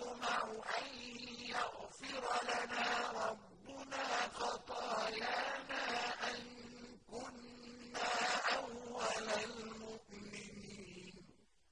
يَطْمَعُ أَن